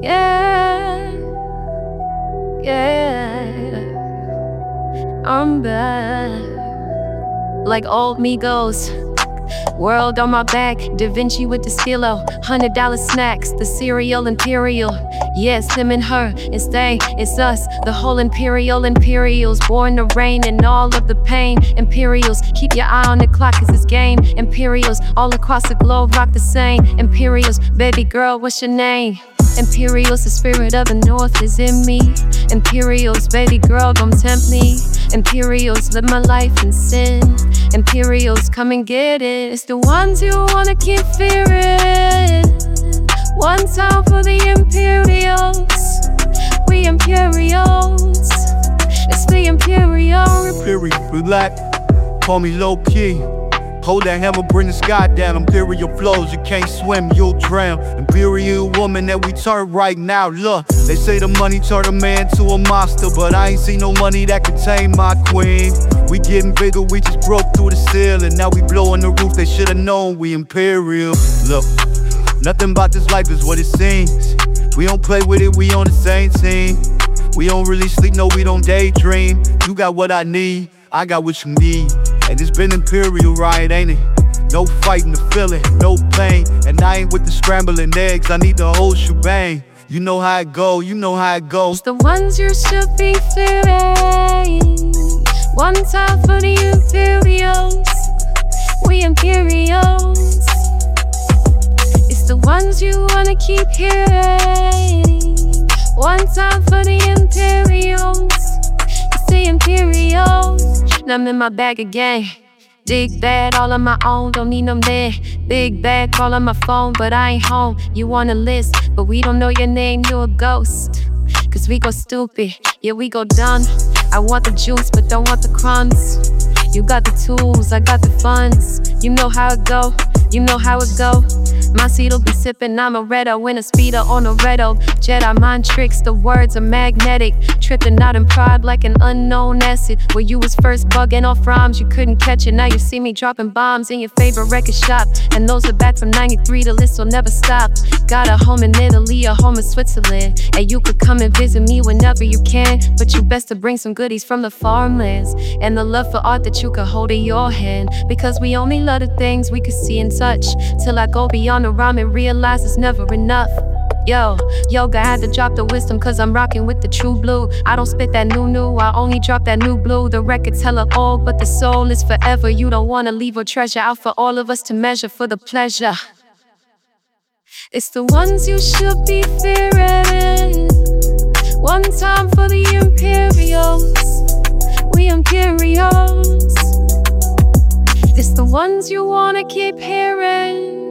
Yeah, yeah, I'm back. Like old Migos. World on my back, Da Vinci with the stilo. Hundred dollar snacks, the cereal imperial. Yes, him and her, it's they, it's us. The whole imperial imperials, born to reign and all of the pain. Imperials, keep your eye on the clock, cause it's game. Imperials, all across the globe rock the same. Imperials, baby girl, what's your name? Imperials, the spirit of the north is in me. Imperials, baby girl, don't tempt me. Imperials, live my life in sin. Imperials, come and get it. It's the ones you wanna keep fearing. One time for the Imperials. We Imperials. It's the Imperials. Imperial black, call me low key. Hold that hammer, bring the sky down. Imperial flows, you can't swim, you'll drown. Imperial woman that we turn right now. Look, they say the money turn a man to a monster, but I ain't seen no money that could tame my queen. We getting bigger, we just broke through the ceiling. Now we blowing the roof, they should've known we Imperial. Look, nothing about this life is what it seems. We don't play with it, we on the same team. We don't really sleep, no, we don't daydream. You got what I need, I got what you need. And it's been imperial right, ain't it? No fighting to feel it, no pain. And I ain't with the scrambling eggs, I need the whole shebang. You know how it go, you know how it goes. It's the ones you should be fearing. One time for the Imperials. We Imperials. It's the ones you wanna keep hearing. One time for the Imperials. I'm in my bag again. Dig bad, all on my own, don't need no man. Big bag, call on my phone, but I ain't home. You on a list, but we don't know your name, you a ghost. Cause we go stupid, yeah, we go dumb. I want the juice, but don't want the crumbs. You got the tools, I got the funds. You know how it go, you know how it go. My seat'll be sippin', I'm a in a speeder on a redo. Jedi mind tricks, the words are magnetic. Trippin' out in pride like an unknown acid. Where you was first bugging off rhymes, you couldn't catch it. Now you see me dropping bombs in your favorite record shop. And those are back from 93, the list will never stop. Got a home in Italy, a home in Switzerland. And you could come and visit me whenever you can. But you best to bring some goodies from the farmlands. And the love for art that you could hold in your hand. Because we only love the things we could see and touch. Till I go beyond the rhyme and realize it's never enough. Yo, yoga had to drop the wisdom cause I'm rocking with the true blue. I don't spit that new new, I only drop that new blue. The record's hella old, but the soul is forever. You don't wanna leave a treasure out for all of us to measure for the pleasure. It's the ones you should be fearing. One time for the Imperials. We Imperials. It's the ones you wanna keep hearing.